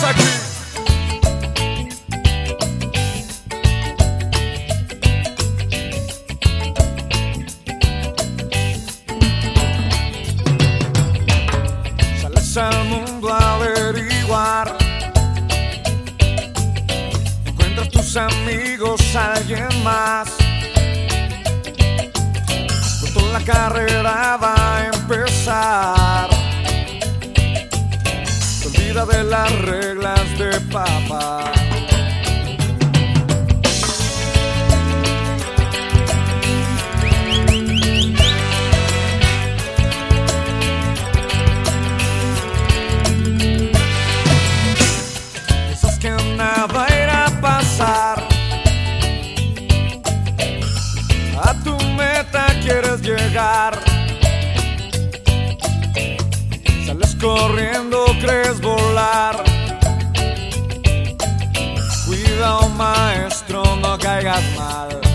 estamos aquí. Al mundo a averiguar. Encuentras tus amigos, alguien más. Pronto la carrera va a empezar. De las reglas de papá. Piensas que nada irá a pasar. A tu meta quieres llegar. Corriendo, crees volar. Cuidado, maestro, no caigas mal.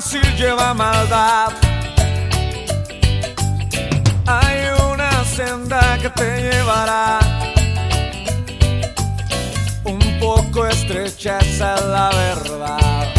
Fácil lleva maldad. Hay una senda que te llevará. Un poco estrecha, es la verdad.